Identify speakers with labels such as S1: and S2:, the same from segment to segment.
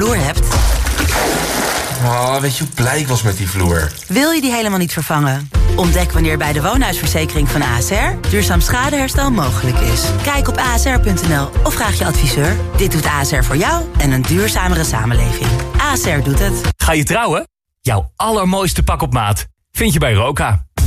S1: vloer hebt?
S2: Oh, weet je hoe blij ik was met die vloer?
S1: Wil je die helemaal niet vervangen? Ontdek wanneer bij de woonhuisverzekering van ASR duurzaam schadeherstel mogelijk is. Kijk op asr.nl of vraag je adviseur. Dit doet ASR voor jou en een duurzamere samenleving. ASR doet het.
S3: Ga je trouwen? Jouw allermooiste pak op maat vind je bij Roka.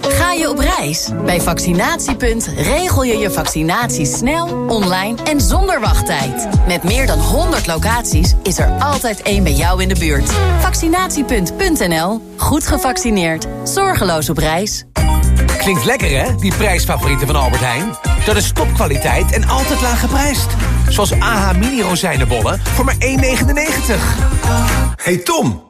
S4: Ga je op reis? Bij Vaccinatiepunt regel je je vaccinatie snel, online en zonder wachttijd. Met meer dan 100 locaties is er altijd één bij jou in de buurt. Vaccinatiepunt.nl. Goed gevaccineerd. Zorgeloos op reis.
S5: Klinkt lekker hè, die prijsfavorieten van Albert Heijn? Dat is topkwaliteit en altijd laag geprijsd. Zoals AH mini rozijnenbollen voor maar 1,99.
S6: Hey Tom,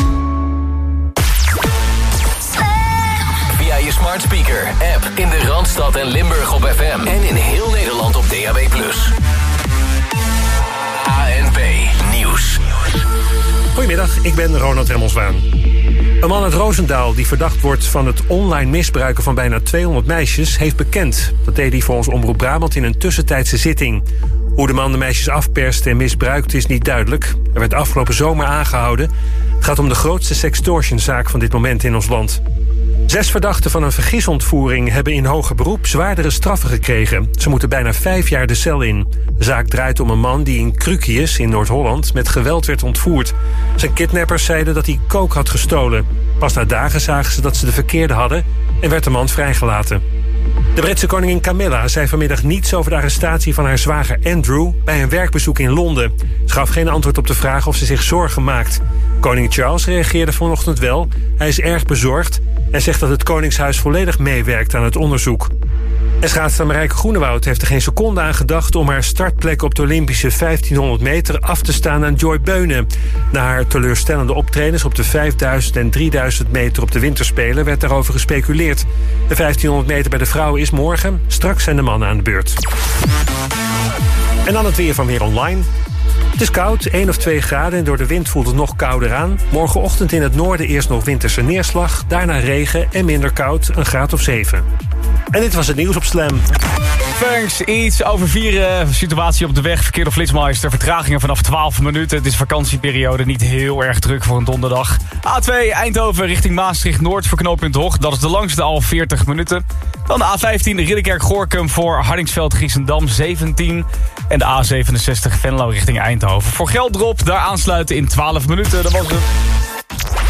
S3: Smart speaker, app in de Randstad en Limburg op FM. En in heel Nederland op DAB+. ANP Nieuws.
S7: Goedemiddag, ik ben Ronald Remmelswaan. Een man uit Roosendaal die verdacht wordt van het online misbruiken van bijna 200 meisjes... heeft bekend. Dat deed hij volgens Omroep Brabant in een tussentijdse zitting. Hoe de man de meisjes afperste en misbruikte is niet duidelijk. Er werd afgelopen zomer aangehouden. Het gaat om de grootste sextortionzaak van dit moment in ons land. Zes verdachten van een vergisontvoering hebben in hoger beroep zwaardere straffen gekregen. Ze moeten bijna vijf jaar de cel in. De zaak draait om een man die in Krukius in Noord-Holland met geweld werd ontvoerd. Zijn kidnappers zeiden dat hij kook had gestolen. Pas na dagen zagen ze dat ze de verkeerde hadden en werd de man vrijgelaten. De Britse koningin Camilla zei vanmiddag niets over de arrestatie van haar zwager Andrew bij een werkbezoek in Londen. Ze gaf geen antwoord op de vraag of ze zich zorgen maakt. Koning Charles reageerde vanochtend wel. Hij is erg bezorgd en zegt dat het Koningshuis volledig meewerkt aan het onderzoek. En schaatster Marijke Groenewoud heeft er geen seconde aan gedacht... om haar startplek op de Olympische 1500 meter af te staan aan Joy Beunen. Na haar teleurstellende optredens op de 5000 en 3000 meter op de winterspelen... werd daarover gespeculeerd. De 1500 meter bij de vrouwen is morgen. Straks zijn de mannen aan de beurt. En dan het weer van Weer Online. Het is koud, 1 of 2 graden en door de wind voelt het nog kouder aan. Morgenochtend in het noorden eerst nog winterse neerslag, daarna regen en minder koud, een graad of 7. En dit was het nieuws op Slam.
S8: Thanks, iets over vieren. Situatie op de weg, verkeer op Flitsmeister. Vertragingen vanaf 12 minuten. Het is vakantieperiode, niet heel erg druk voor een donderdag. A2 Eindhoven richting Maastricht-Noord voor knooppunt Hoog. Dat is de langste al 40 minuten. Dan de A15 Ridderkerk-Gorkum voor Hardingsveld-Giessendam 17. En de A67 Venlo richting Eindhoven. Voor Geldrop daar aansluiten in 12 minuten. Dat was het.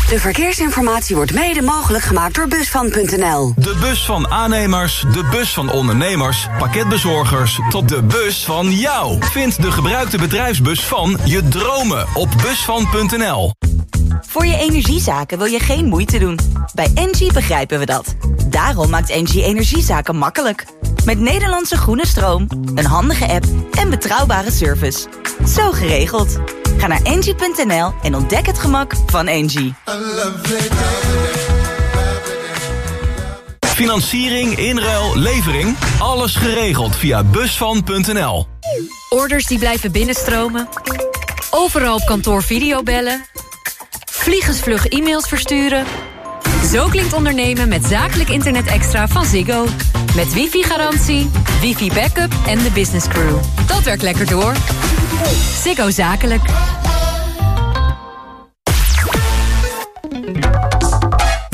S9: De verkeersinformatie wordt mede mogelijk gemaakt door Busvan.nl.
S10: De bus van aannemers, de bus van ondernemers, pakketbezorgers... tot de bus van jou. Vind de gebruikte bedrijfsbus van je dromen op Busvan.nl.
S11: Voor je energiezaken wil je geen moeite doen. Bij Engie begrijpen we dat. Daarom maakt Engie energiezaken makkelijk. Met Nederlandse groene stroom, een handige app en betrouwbare service. Zo geregeld. Ga naar engie.nl en ontdek het gemak van Engie.
S10: Financiering, inruil, levering. Alles geregeld via Busvan.nl.
S12: Orders die blijven binnenstromen. Overal op kantoor videobellen. Vliegensvlug e-mails versturen. Zo klinkt ondernemen met zakelijk internet extra van Ziggo. Met wifi-garantie, wifi-backup en de business crew. Dat werkt lekker door. Ziggo Zakelijk.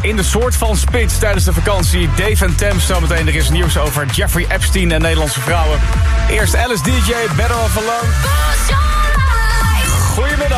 S13: In de soort van spits tijdens de vakantie. Dave en Tem zometeen. Er is nieuws over Jeffrey Epstein en Nederlandse vrouwen. Eerst Alice DJ, Better Off Alone. Goedemiddag.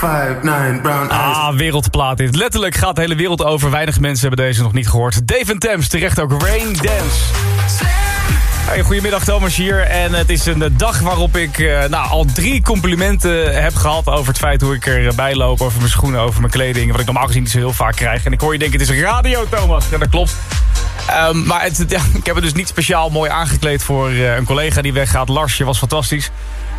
S14: Five nine, brown eyes.
S8: Ah, wereldplaat dit. Letterlijk gaat de hele wereld over. Weinig mensen hebben deze nog niet gehoord. Dave Thames, terecht ook Rain Dance. Hey, goedemiddag Thomas hier. En het is een dag waarop ik eh, nou, al drie complimenten heb gehad... over het feit hoe ik erbij loop, over mijn schoenen, over mijn kleding. Wat ik normaal gezien niet zo heel vaak krijg. En ik hoor je denken, het is radio Thomas. Ja, dat klopt. Ehm, maar het, ja, ik heb het dus niet speciaal mooi aangekleed voor eh, een collega die weggaat. Larsje was fantastisch.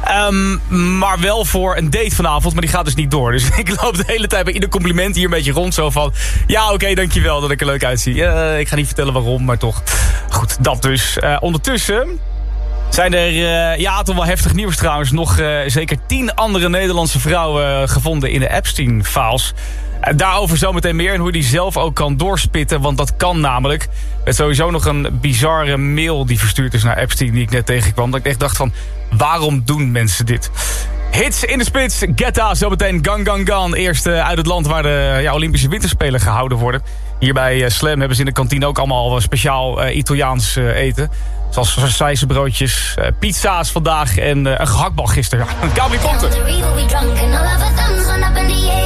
S8: Ehm, maar wel voor een date vanavond, maar die gaat dus niet door. Dus ik loop de hele tijd bij ieder compliment hier een beetje rond. Zo van, ja oké, dankjewel dat ik er leuk uitzie. Ik ga niet vertellen waarom, maar toch. Goed, dat dus. Eh, ondertussen zijn er, eh, ja toch wel heftig nieuws trouwens... nog eh, zeker tien andere Nederlandse vrouwen gevonden in de Epstein-files... Daarover zometeen meer en hoe die zelf ook kan doorspitten. Want dat kan namelijk. Het sowieso nog een bizarre mail die verstuurd is naar Epstein... die ik net tegenkwam. Dat ik echt dacht van, waarom doen mensen dit? Hits in de spits, Getta, zometeen Gang Gang Gang. Eerst eh, uit het land waar de ja, Olympische Winterspelen gehouden worden. Hier bij eh, Slam hebben ze in de kantine ook allemaal eh, speciaal Italiaans eten. Zoals sausijzenbroodjes, pizza's vandaag en een gehaktbal gisteren. Ja.
S15: Together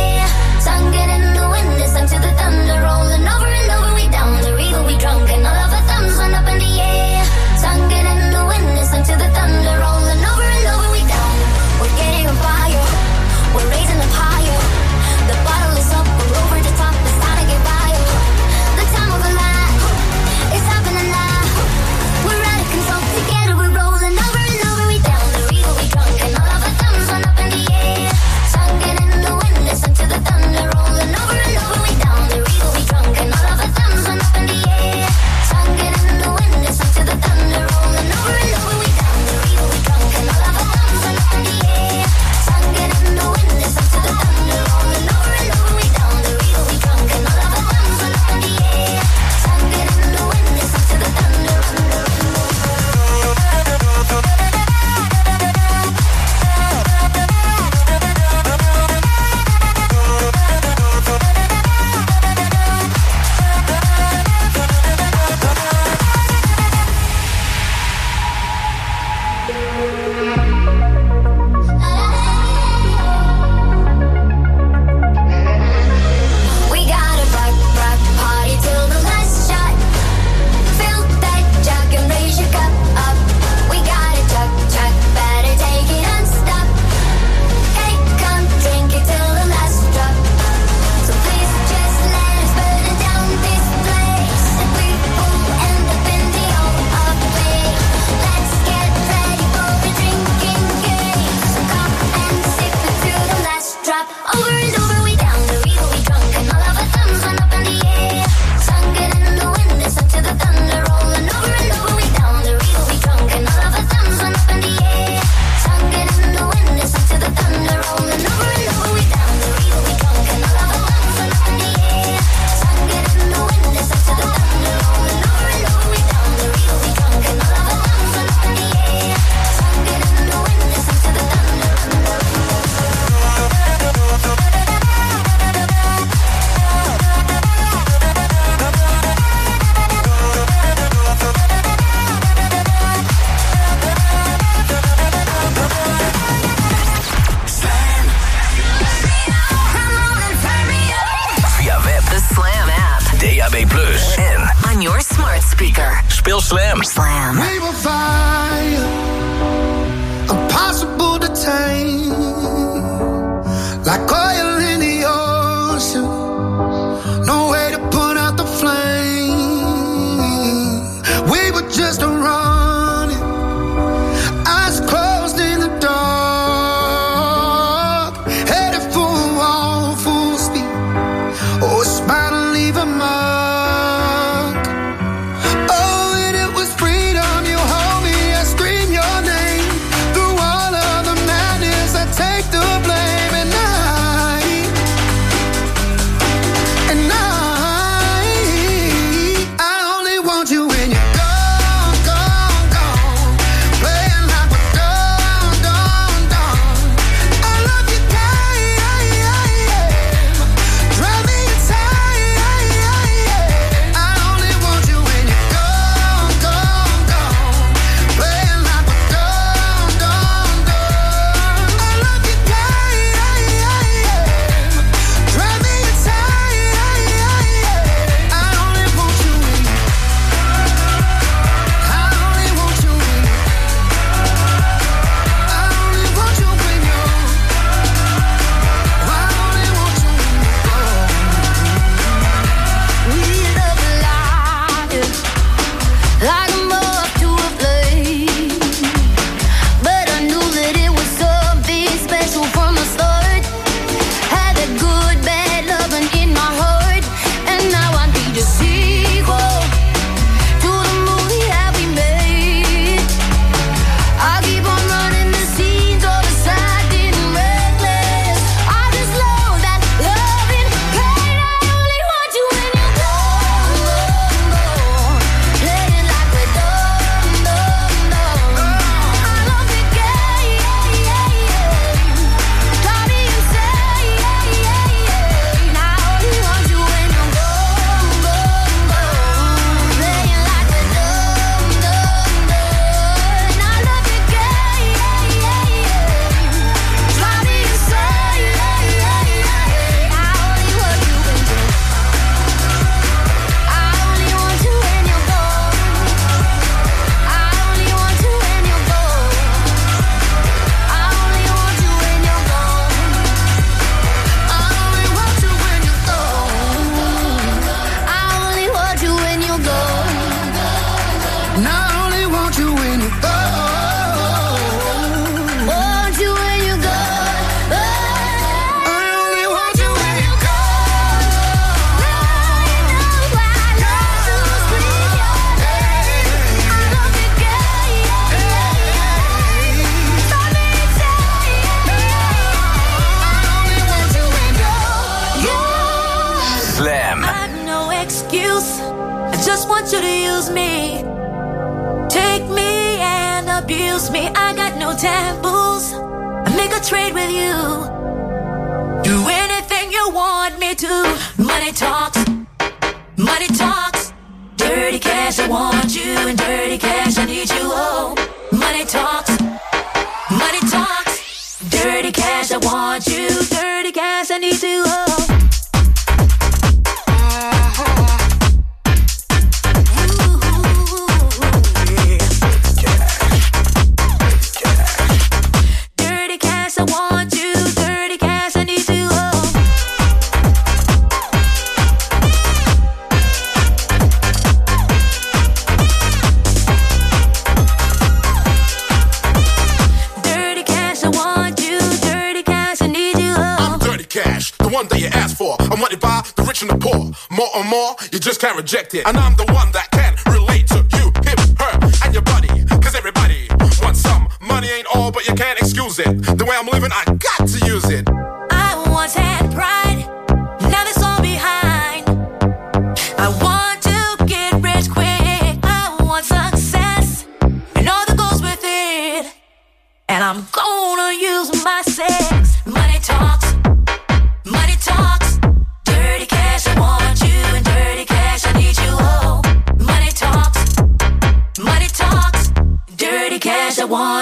S16: asked for. I'm wanted by the rich and the poor. More and more, you just can't reject it. And I'm the one that can relate to you, him, her, and your buddy. Cause everybody wants some. Money ain't all, but you can't excuse it. The way I'm living, I got to use it.
S17: I once had pride.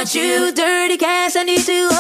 S17: want you dirty cash. I need to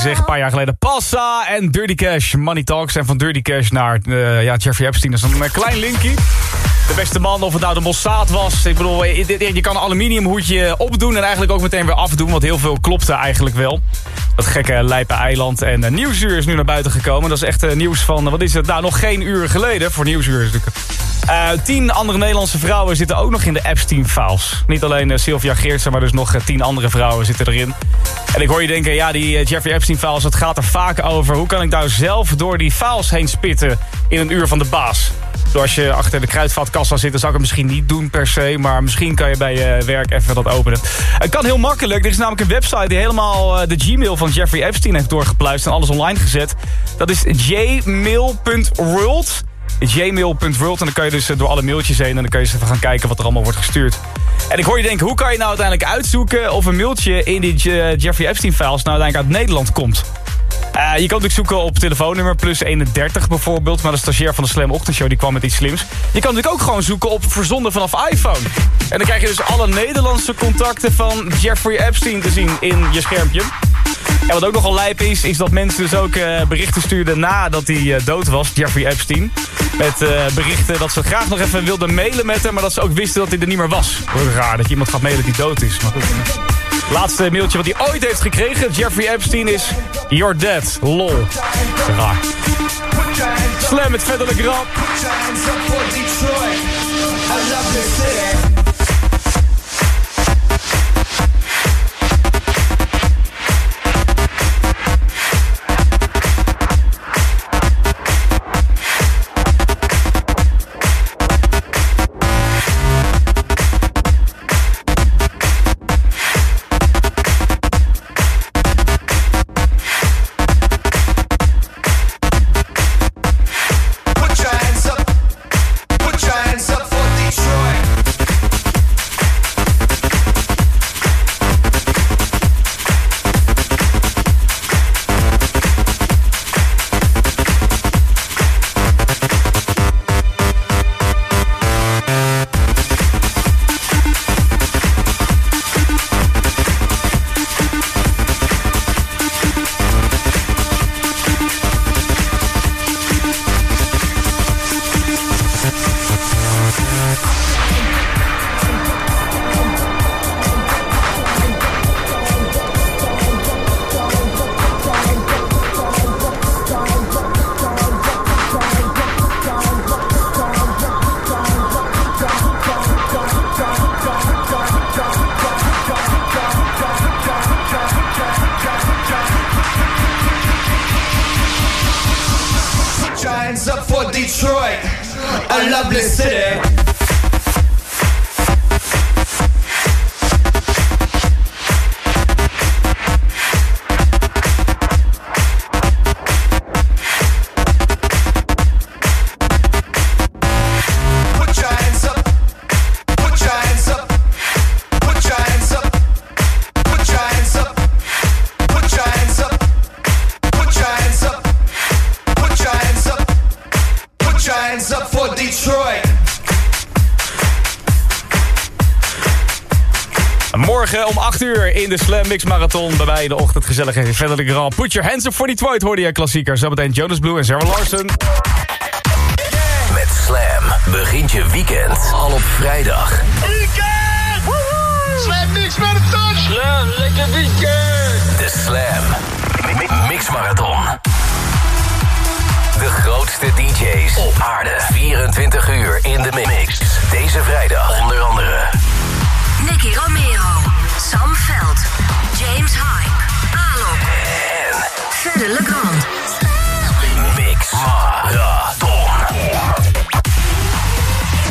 S8: zeg. Een paar jaar geleden. Passa en Dirty Cash. Money Talks. En van Dirty Cash naar eh, ja, Jeffrey Epstein. Dat is een eh, klein linkie. De beste man, of het nou de Mossad was. Ik bedoel, eh, je kan een aluminiumhoedje opdoen en eigenlijk ook meteen weer afdoen. Want heel veel klopte eigenlijk wel. Dat gekke Lijpe eiland. En uh, Nieuwsuur is nu naar buiten gekomen. Dat is echt nieuws van, wat is het? Nou, nog geen uur geleden. Voor Nieuwsuur is natuurlijk. Eh, tien andere Nederlandse vrouwen zitten ook nog in de Epstein-files. Niet alleen Sylvia Geertsen, maar dus nog tien andere vrouwen zitten erin. En ik hoor je denken, ja, die Jeffrey Epstein-files, het gaat er vaak over. Hoe kan ik nou zelf door die files heen spitten in een uur van de baas? Door als je achter de kruidvatkassa zit, dan zou ik het misschien niet doen per se. Maar misschien kan je bij je werk even dat openen. Het kan heel makkelijk. Er is namelijk een website die helemaal eh, de Gmail van Jeffrey Epstein heeft doorgepluist en alles online gezet. Dat is jmail.world jmail.world. En dan kan je dus eh, door alle mailtjes heen... en dan kan je eens even gaan kijken wat er allemaal wordt gestuurd. En ik hoor je denken, hoe kan je nou uiteindelijk uitzoeken... of een mailtje in die Je- Jeffrey Epstein-files nou uiteindelijk uit Nederland komt? Eh, je kan natuurlijk zoeken op telefoonnummer plus 31 bijvoorbeeld. Maar de stagiair van de Slam Ochtendshow die kwam met iets slims. Je kan natuurlijk ook gewoon zoeken op verzonden vanaf iPhone. En dan krijg je dus alle Nederlandse contacten van Jeffrey Epstein te zien in je schermpje. En wat ook nogal lijp is, is dat mensen dus ook eh, berichten stuurden nadat hij eh, dood was, Jeffrey Epstein. Met eh, berichten dat ze graag nog even wilden mailen met hem, maar dat ze ook wisten dat hij er niet meer was. Wordt raar dat je iemand gaat mailen die dood is. Laatste mailtje wat hij ooit heeft gekregen, Jeffrey Epstein, is... You're dead, lol. Raar. Slam met verder grap.
S18: Detroit.
S8: Morgen om 8 uur in de Slam Mix Marathon. Bij mij in de ochtend gezellig even verder de Grand. Put your hands up for Detroit hoorde je klassieker. Zometeen Jonas Blue en Sarah Larson.
S3: Met Slam begint je weekend al op vrijdag.
S18: Weekend! Slam niks met een touch! Slam, lekker weekend!
S3: De Slam Mi- Mix Marathon. De grootste DJ's op aarde. 24 uur in de mix. Deze vrijdag onder andere...
S9: Nicky Romero, Sam Veld, James Hype, Alok
S3: en
S9: Verder Legrand. Mix Marathon.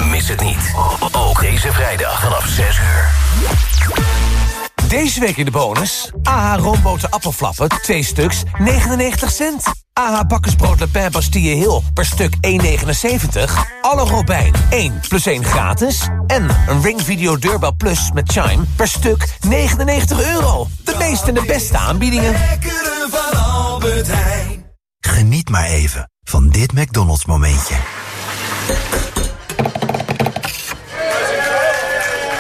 S9: Mis het niet.
S3: Ook deze vrijdag vanaf 6 uur.
S5: Deze week in de bonus. AH Roomboten appelflappen, 2 stuks, 99 cent. AH bakkersbrood Le Pen Bastille Hill per stuk 1,79. Alle Robijn 1 plus 1 gratis. En een Ring Video Deurbel Plus met Chime per stuk 99 euro. De meeste en de beste aanbiedingen.
S19: van Albert Heijn.
S6: Geniet maar even van dit McDonald's momentje.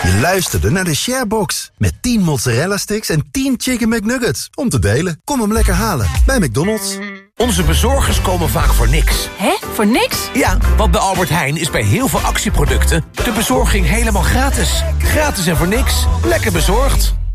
S6: Je luisterde naar de Sharebox. Met 10 mozzarella sticks en 10 chicken McNuggets. Om te delen. Kom hem lekker halen bij McDonald's.
S5: Onze bezorgers komen vaak voor niks.
S20: Hè? Voor niks?
S5: Ja, want bij Albert Heijn is bij heel veel actieproducten... de bezorging helemaal gratis. Gratis en voor niks. Lekker bezorgd.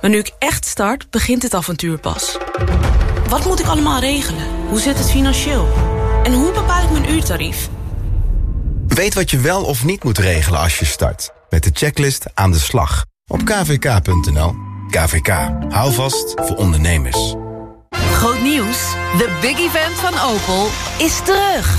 S21: Maar nu ik echt start, begint het avontuur pas. Wat moet ik allemaal regelen? Hoe zit het financieel? En hoe bepaal ik mijn uurtarief?
S22: Weet wat je wel of niet moet regelen als je start. Met de checklist aan de slag. Op kvk.nl. KVK. Hou vast voor ondernemers.
S20: Groot nieuws. De big event van Opel is terug.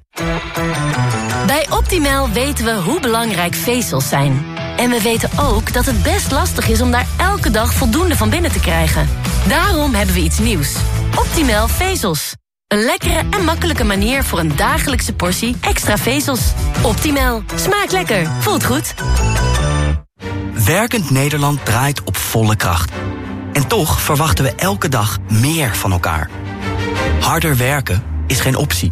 S23: Bij Optimal weten we hoe belangrijk vezels zijn. En we weten ook dat het best lastig is om daar elke dag voldoende van binnen te krijgen. Daarom hebben we iets nieuws. Optimal vezels. Een lekkere en makkelijke manier voor een dagelijkse portie extra vezels. Optimal. Smaakt lekker. Voelt goed.
S24: Werkend Nederland draait op volle kracht. En toch verwachten we elke dag meer van elkaar. Harder werken is geen optie.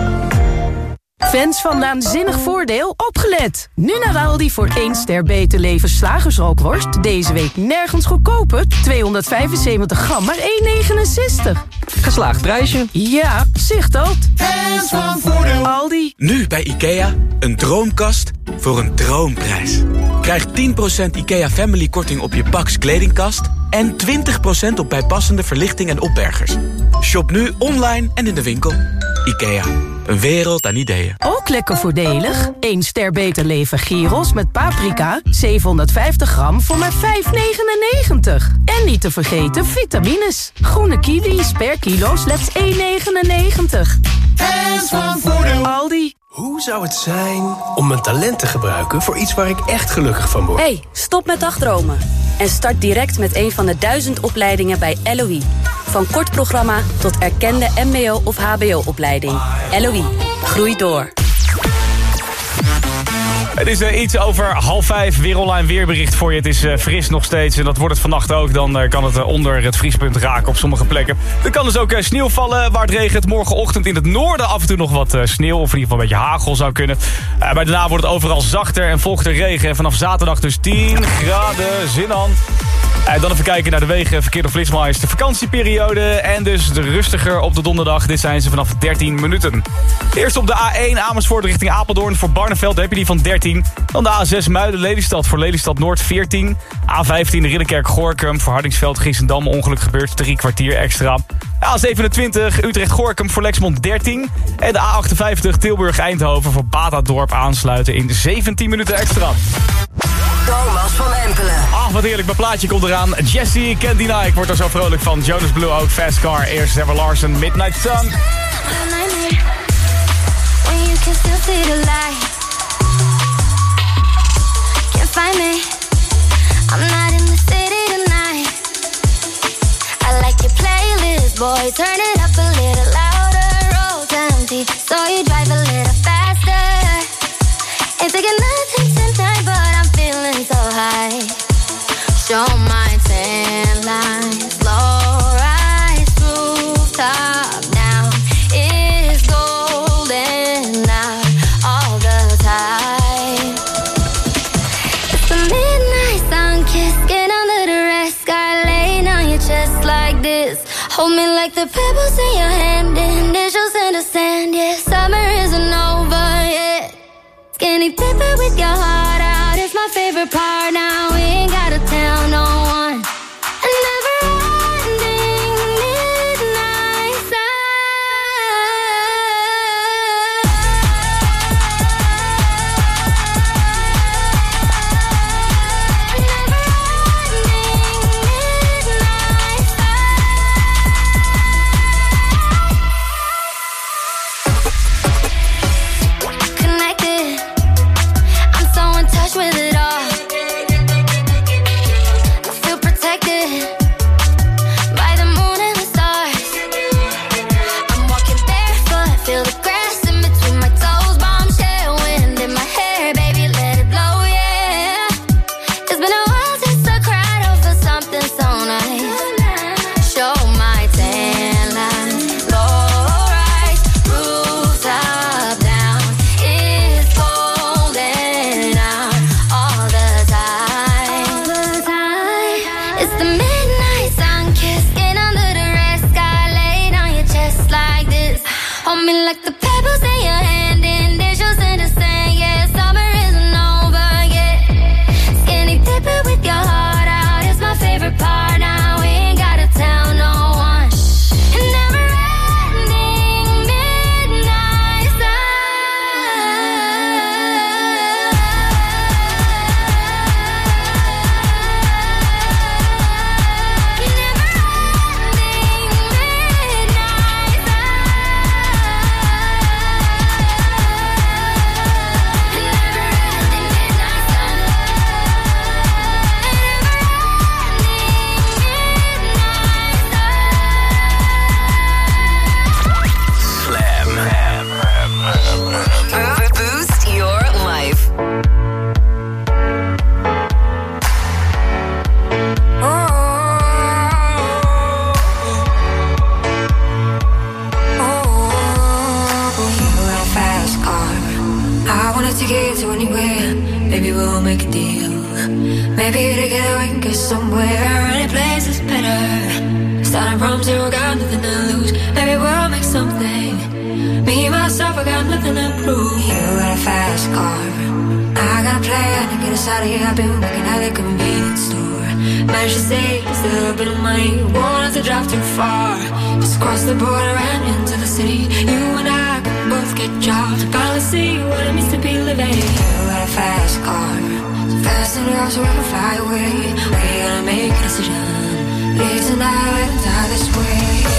S25: Fans van Naanzinnig Voordeel, opgelet! Nu naar Aldi voor 1 ster beter leven slagersrookworst. Deze week nergens goedkoper. 275 gram, maar 1,69.
S26: Geslaagd prijsje.
S25: Ja, zicht dat.
S19: Fans van Voordeel.
S25: Aldi.
S27: Nu bij IKEA, een droomkast voor een droomprijs. Krijg 10% IKEA Family korting op je Pax kledingkast... en 20% op bijpassende verlichting en opbergers. Shop nu online en in de winkel. IKEA, een wereld aan ideeën.
S25: Ook lekker voordelig. 1 ster beter leven gyros met paprika. 750 gram voor maar 5,99. En niet te vergeten vitamines. Groene kiwis per kilo slechts 1,99.
S19: Fans van Voordeel.
S25: Aldi.
S28: Hoe zou het zijn om mijn talent te gebruiken voor iets waar ik echt gelukkig van word?
S8: Hey, stop met dagdromen. En start direct met een van de duizend opleidingen bij LOE. Van kort programma tot erkende mbo- of hbo-opleiding. LOE, groei door. Het is eh, iets over half vijf. Weer online weerbericht voor je. Het is eh, fris nog steeds. En dat wordt het vannacht ook. Dan eh, kan het onder het vriespunt raken op sommige plekken. Er kan dus ook sneeuw vallen waar het regent. Morgenochtend in het noorden af en toe nog wat sneeuw. Of in ieder geval een beetje hagel zou kunnen. Maar daarna wordt het overal zachter en volgt er regen. En vanaf zaterdag dus 10 graden. Zin aan. Eh, dan even kijken naar de wegen. Verkeer door Flitsmais. De vakantieperiode. En dus de rustiger op de donderdag. Dit zijn ze vanaf 13 minuten. Eerst op de A1 Amersfoort richting Apeldoorn. Voor Barneveld heb je die van 13. Dan de A6 Muiden-Lelystad voor Lelystad Noord 14. A15 Ridderkerk-Gorkum voor Hardingsveld Giesendam. Ongeluk gebeurt drie kwartier extra. A27 Utrecht-Gorkum voor Lexmond 13. En de A58 Tilburg-Eindhoven voor Batadorp aansluiten in 17 minuten extra.
S17: Thomas van Empelen.
S8: Ach, wat heerlijk. Mijn plaatje komt eraan. Jesse Can't Deny. Ik word er zo vrolijk van. Jonas Blue ook. Fast Car. Eerst Sarah Larsen. Midnight Sun.
S13: When you can still see the light. Can't find me. I'm not in the city tonight. I like your playlist, boy. Turn it up a little louder. Road's empty, so you drive a little faster. Ain't taking nothing tonight, but high. Show my tan lines, low rise, rooftop now is golden out all the time. It's the midnight sun kiss, get under the red sky, laying on your chest like this. Hold me like the pebbles in your hand, and initials in the sand. Yeah, summer isn't over yet. Skinny dipping with your heart my favorite part. Now we ain't gotta
S29: Maybe we'll make a deal. Maybe together we can get somewhere. Any place is better. Starting from zero, got nothing to lose. Maybe we'll make something. Me myself, I got nothing to prove. You got a fast car. I got a plan to get us out of here. I've been working at the convenience store. Managed to save just a little bit of money. Have to drive too far. Just cross the border and into the city. You and I both get jobs. and Finally see what it means to be living. You got a fast car. So fast enough so we can fly away. We gotta make a decision. Live tonight and die this way.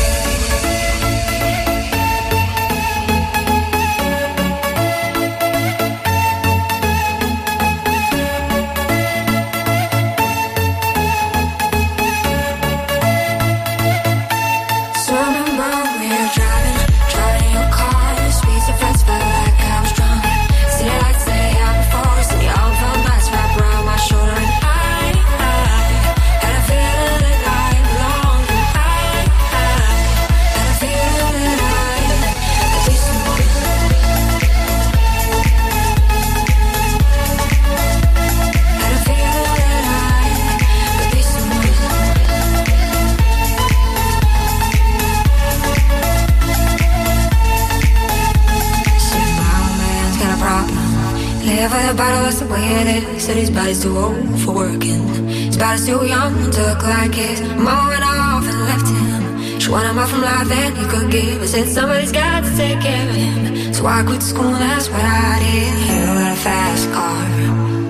S29: Said his body's too old for working. His body's too young to look like his. Mom went off and left him. She wanted more from life than he could give. Said somebody's got to take care of him. So I quit school, that's what I did. You got a fast car.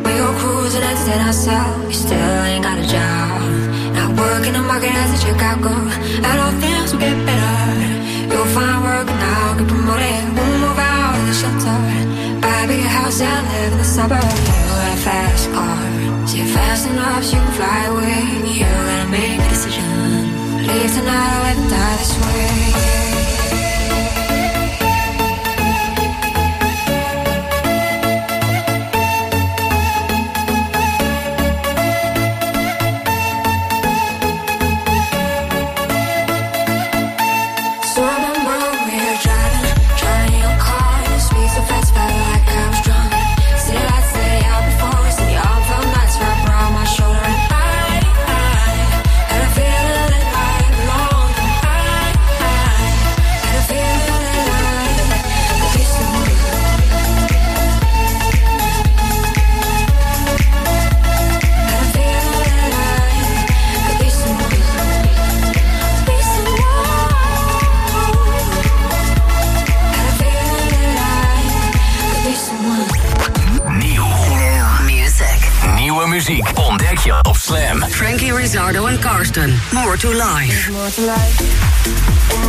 S29: We go cruising and set ourselves. You still ain't got a job. Not working the market as a Chicago. And all things will get better. You'll find work now, get promoted. We'll move out of the shelter. Buy a bigger house and live in the suburbs. You're fast enough so you can fly away. You gotta make a decision. Leave tonight or let die this way.
S13: More to life.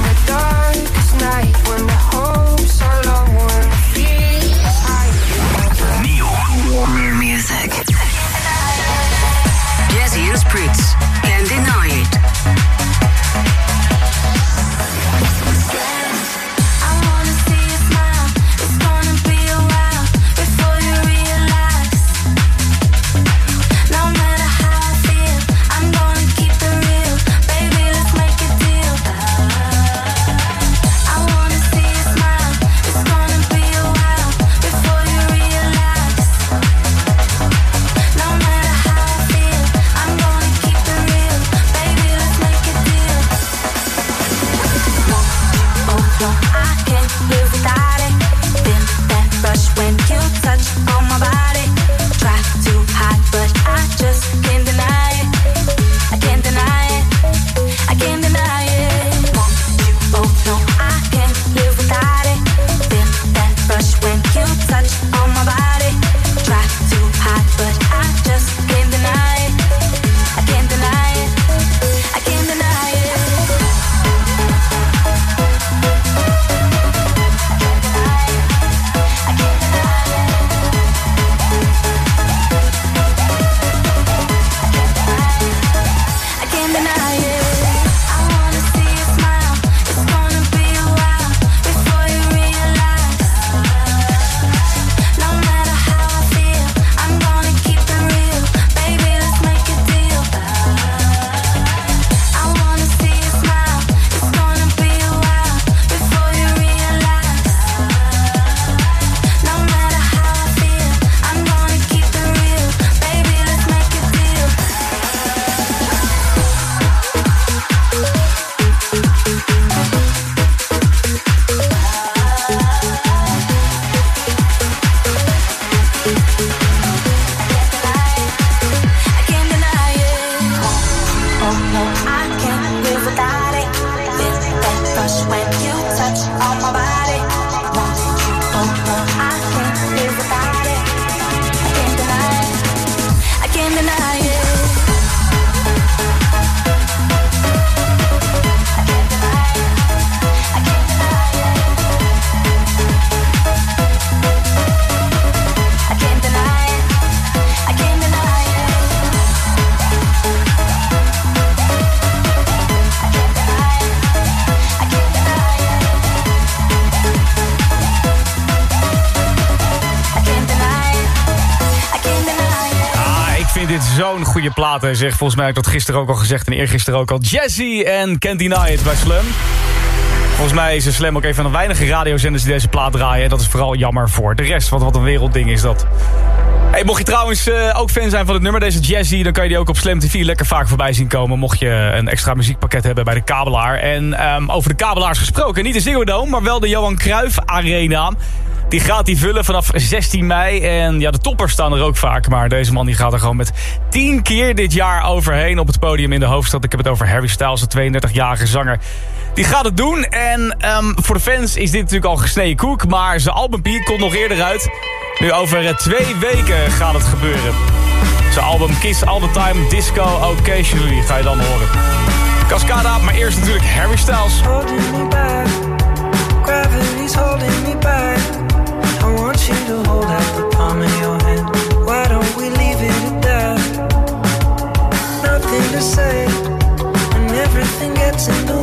S8: Hij zegt volgens mij heb ik dat gisteren ook al gezegd en eergisteren ook al. Jazzy en Can't Deny bij Slam. Volgens mij is Slam ook een van de weinige radiozenders die deze plaat draaien. En dat is vooral jammer voor de rest, want wat een wereldding is dat. Hey, mocht je trouwens eh, ook fan zijn van het nummer, deze Jazzy... dan kan je die ook op Slam TV lekker vaak voorbij zien komen... mocht je een extra muziekpakket hebben bij de kabelaar. En ehm, over de kabelaars gesproken, niet de Ziggo Dome... maar wel de Johan Cruijff Arena. Die gaat die vullen vanaf 16 mei. En ja, de toppers staan er ook vaak. Maar deze man die gaat er gewoon met 10 keer dit jaar overheen op het podium in de hoofdstad. Ik heb het over Harry Styles, de 32-jarige zanger. Die gaat het doen. En ehm, voor de fans is dit natuurlijk al gesneden koek. Maar zijn album 'Pier' komt nog eerder uit. Nu over eh, twee weken gaat het gebeuren. Zijn album Kiss All The Time Disco Occasionally ga je dan horen. Cascada, maar eerst natuurlijk Harry Styles.
S30: Holding me back. Holding me back. and everything gets in the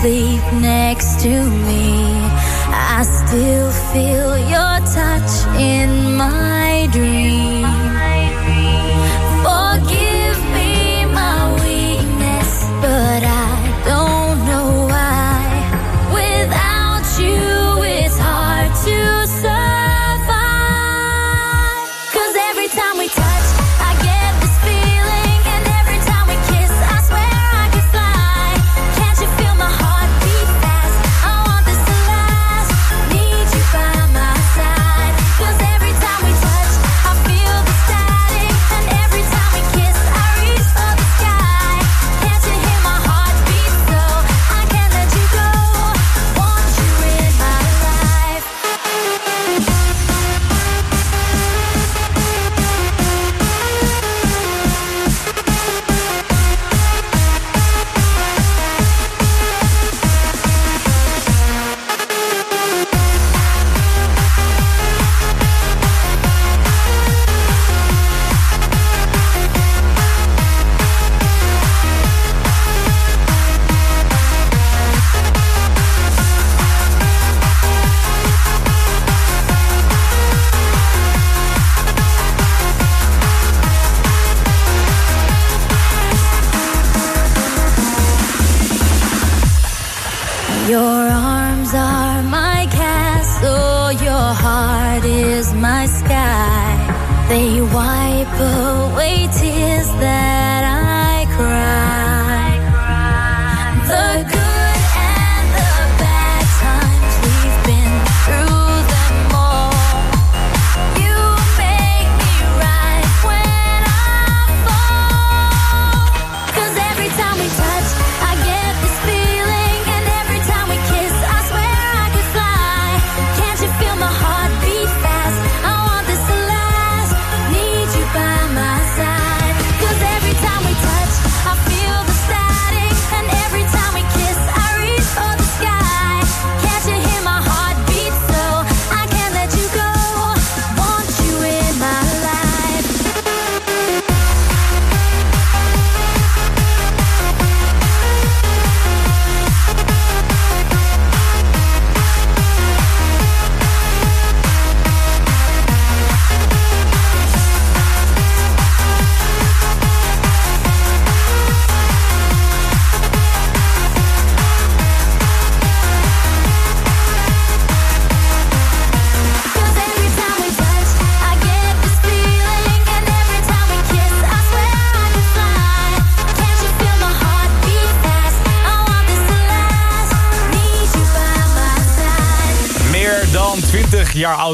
S13: sleep next to me. I still feel your touch in my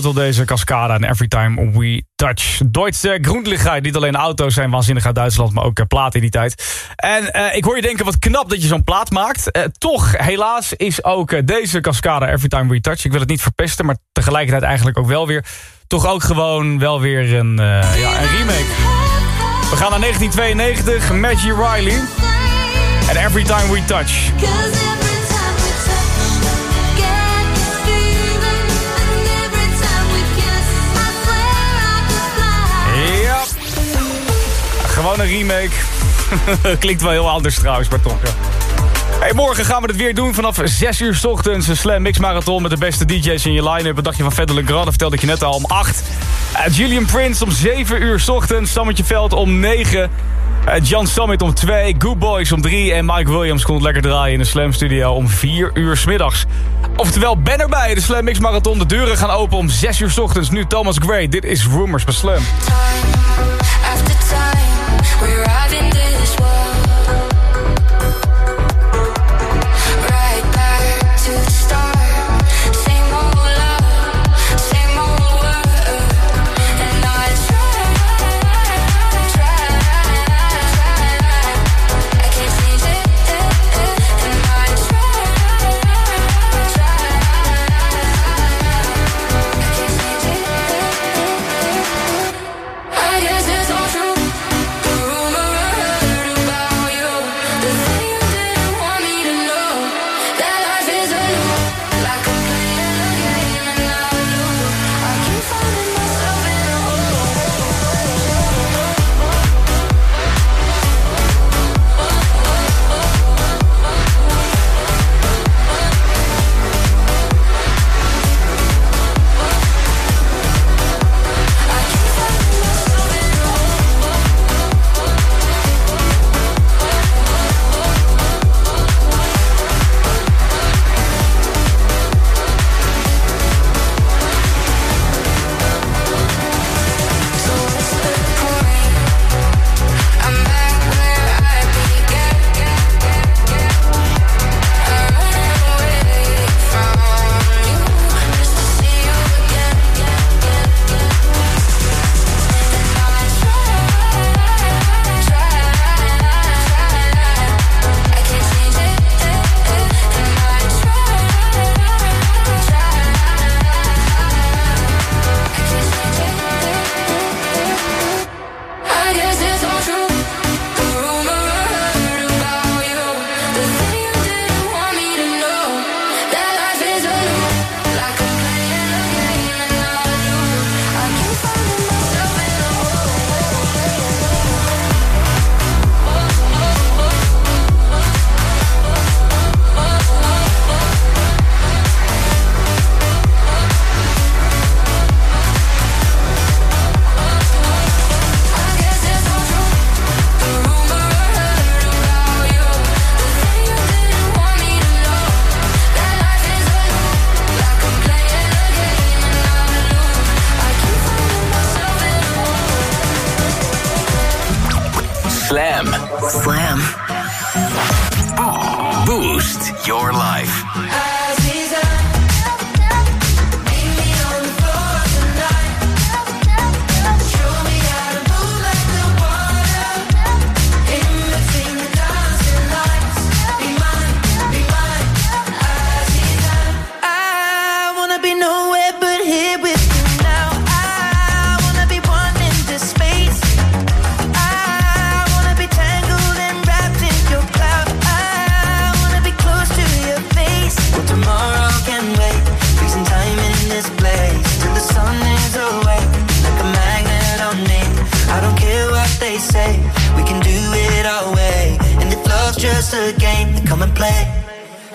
S8: deze Cascada en Every Time We Touch. Duitse Grundlichkeit, niet alleen auto's zijn waanzinnig uit Duitsland, maar ook eh, platen in die tijd. En eh, ik hoor je denken, wat knap dat je zo'n plaat maakt. Eh, toch, helaas, is ook deze Cascada Every Time We Touch, ik wil het niet verpesten, maar tegelijkertijd eigenlijk ook wel weer, toch ook gewoon wel weer een, ja, een remake. We gaan naar 1992, Maggie Riley en Every Time We Touch. Gewoon een remake. Klinkt wel heel anders trouwens, maar toch. Hey, morgen gaan we het weer doen vanaf 6 uur 's ochtends. Een Slam Mix Marathon met de beste DJ's in je line-up. Wat dacht je van Fedde Legrand? Dat vertelde ik je net al om 8. Eh, Julian Prince om 7 uur 's ochtends. Sammetje Veld om 9. Eh, Jan Summit om 2. Good Boys om 3. En Mike Williams komt lekker draaien in de Slam Studio om 4 uur 's middags. Oftewel, ben erbij. De Slam Mix Marathon. De deuren gaan open om 6 uur 's ochtends. Nu Thomas Gray. Dit is Rumors bij Slam.
S30: After time, we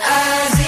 S8: as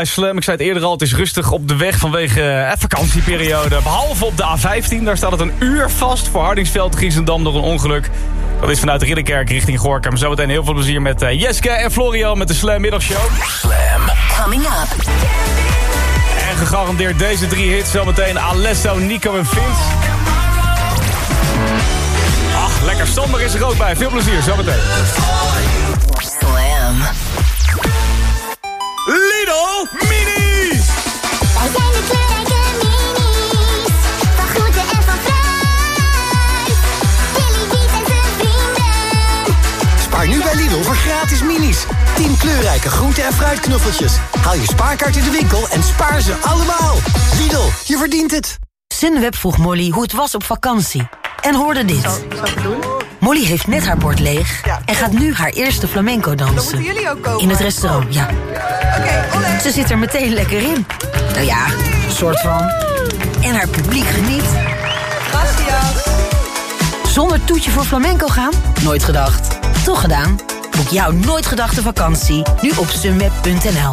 S8: bij Slam. Ik zei het eerder al, het is rustig op de weg vanwege eh, vakantieperiode. Behalve op de A15, daar staat het een uur vast voor Hardingsveld, Giesendam door een ongeluk. Dat is vanuit Ridderkerk richting Gorkum. Zometeen heel veel plezier met eh, Jeske en Florian met de Slam Middagshow.
S3: Slam.
S9: Coming up.
S8: En gegarandeerd deze drie hits. Zometeen Alesso, Nico en Vince. Ach, lekker Sander is er ook bij. Veel plezier, zometeen.
S9: Slam.
S8: Lidl Mini!
S13: Wij zijn de kleurrijke minis. Van groente en van fruit. Billy Wiet en zijn vrienden.
S31: Spaar nu bij Lidl voor gratis minis. 10 kleurrijke groente- en fruitknuffeltjes. Haal je spaarkaart in de winkel en spaar ze allemaal. Lidl, je verdient het.
S23: Sunweb vroeg Molly hoe het was op vakantie. En hoorde dit. Molly heeft net haar bord leeg en gaat nu haar eerste flamenco dansen.
S32: jullie ook komen.
S23: In het restaurant, ja. Ze zit er meteen lekker in. Nou ja, een soort van. En haar publiek geniet. Zonder toetje voor flamenco gaan? Nooit gedacht. Toch gedaan? Boek jouw nooit gedachte vakantie nu op sunweb.nl.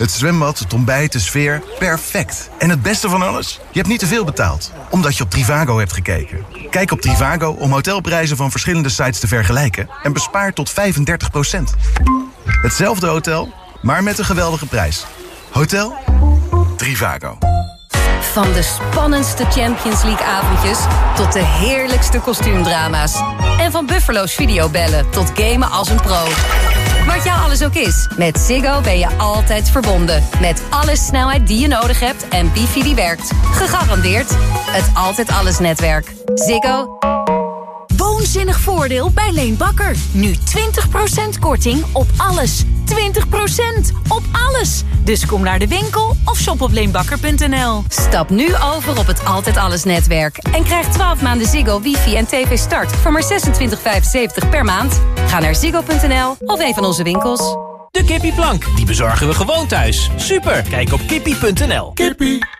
S6: Het zwembad, het ontbijt, de sfeer, perfect. En het beste van alles? Je hebt niet te veel betaald, omdat je op Trivago hebt gekeken. Kijk op Trivago om hotelprijzen van verschillende sites te vergelijken... en bespaar tot 35% Hetzelfde hotel, maar met een geweldige prijs. Hotel Trivago.
S33: Van de spannendste Champions League avondjes tot de heerlijkste kostuumdrama's. En van Buffalo's videobellen tot gamen als een pro. Wat jou alles ook is, met Ziggo ben je altijd verbonden. Met alle snelheid die je nodig hebt en wifi die werkt. Gegarandeerd het Altijd Alles netwerk. Ziggo.
S34: Woonzinnig voordeel bij Leen Bakker. Nu 20% korting op alles. 20% op alles. Dus kom naar de winkel of shop op leenbakker.nl.
S33: Stap nu over op het Altijd Alles netwerk. En krijg 12 maanden Ziggo, wifi en tv start voor maar 26,75 per maand. Ga naar ziggo.nl of een van onze winkels.
S35: De kippieplank, die bezorgen we gewoon thuis. Super, kijk op kippie.nl. Kippie.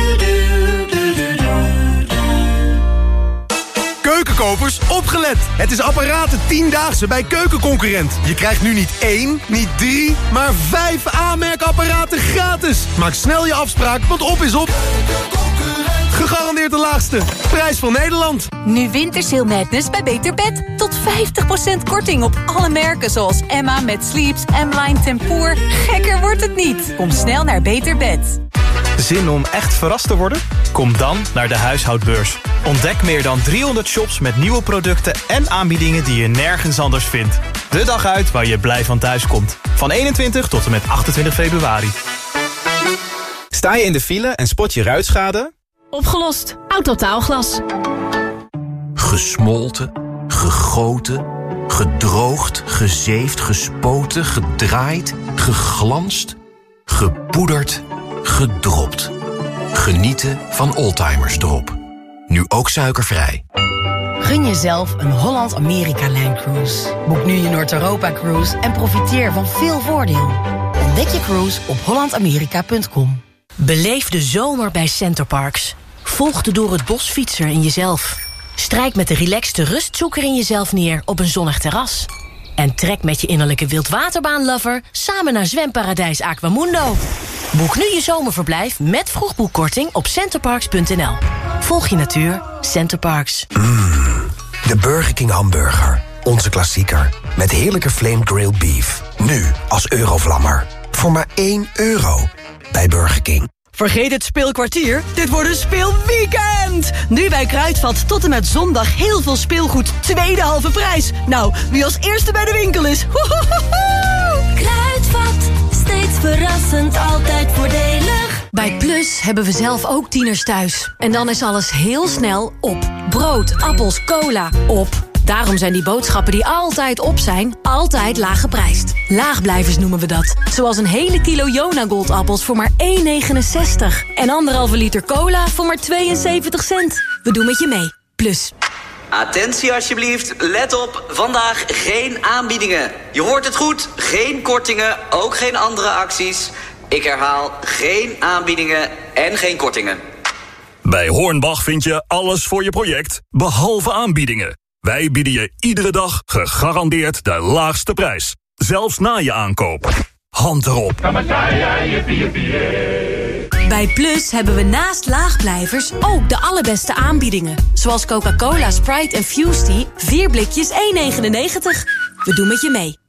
S36: Keukenkopers, opgelet! Het is apparaten 10-daagse bij Keukenconcurrent. Je krijgt nu niet één, niet drie, maar vijf aanmerkapparaten gratis. Maak snel je afspraak, want op is op. Gegarandeerd de laagste. Prijs van Nederland.
S25: Nu Wintersail Madness bij Beter Bed. Tot 50% korting op alle merken zoals Emma met Sleeps, M-Line Tempoor. Gekker wordt het niet. Kom snel naar Beter Bed.
S10: Zin om echt verrast te worden? Kom dan naar de huishoudbeurs. Ontdek meer dan 300 shops met nieuwe producten en aanbiedingen die je nergens anders vindt. De dag uit waar je blij van thuis komt. Van 21 tot en met 28 februari.
S37: Sta je in de file en spot je ruitschade?
S25: Opgelost. Autotaalglas.
S38: Gesmolten, gegoten, gedroogd, gezeefd, gespoten, gedraaid, geglanst, gepoederd, gedropt. Genieten van Oldtimers Drop. Nu ook suikervrij.
S33: Gun jezelf een Holland-Amerika-lijn cruise. Boek nu je Noord-Europa-cruise en profiteer van veel voordeel. Ontdek je cruise op hollandamerika.com.
S34: Beleef de zomer bij Centerparks. Volg de door het bos fietser in jezelf.
S23: Strijk met de relaxte rustzoeker in jezelf neer op een zonnig terras. En trek met je innerlijke wildwaterbaanlover samen naar zwemparadijs Aquamundo. Boek nu je zomerverblijf met vroegboekkorting op centerparks.nl. Volg je natuur, Centerparks.
S6: De Burger King hamburger. Onze klassieker. Met heerlijke flame grilled beef. Nu als eurovlammer. Voor maar 1 euro. Bij Burger King.
S39: Vergeet het speelkwartier, dit wordt een speelweekend! Nu bij Kruidvat tot en met zondag heel veel speelgoed, tweede halve prijs. Nou, wie als eerste bij de winkel is, hohohoho!
S40: Kruidvat, steeds verrassend, altijd voordelig.
S25: Bij Plus hebben we zelf ook tieners thuis. En dan is alles heel snel op. Brood, appels, cola, op. Daarom zijn die boodschappen die altijd op zijn, altijd laag geprijsd. Laagblijvers noemen we dat. Zoals een hele kilo Jona Goldappels voor maar 1,69. En anderhalve liter cola voor maar 72 cent. We doen met je mee. Plus.
S41: Attentie alsjeblieft, let op, vandaag geen aanbiedingen. Je hoort het goed, geen kortingen, ook geen andere acties. Ik herhaal, geen aanbiedingen en geen kortingen.
S42: Bij Hornbach vind je alles voor je project, behalve aanbiedingen. Wij bieden je iedere dag gegarandeerd de laagste prijs. Zelfs na je aankoop. Hand erop.
S25: Bij Plus hebben we naast laagblijvers ook de allerbeste aanbiedingen. Zoals Coca-Cola, Sprite en Fusty, 4 blikjes 1,99. We doen met je mee.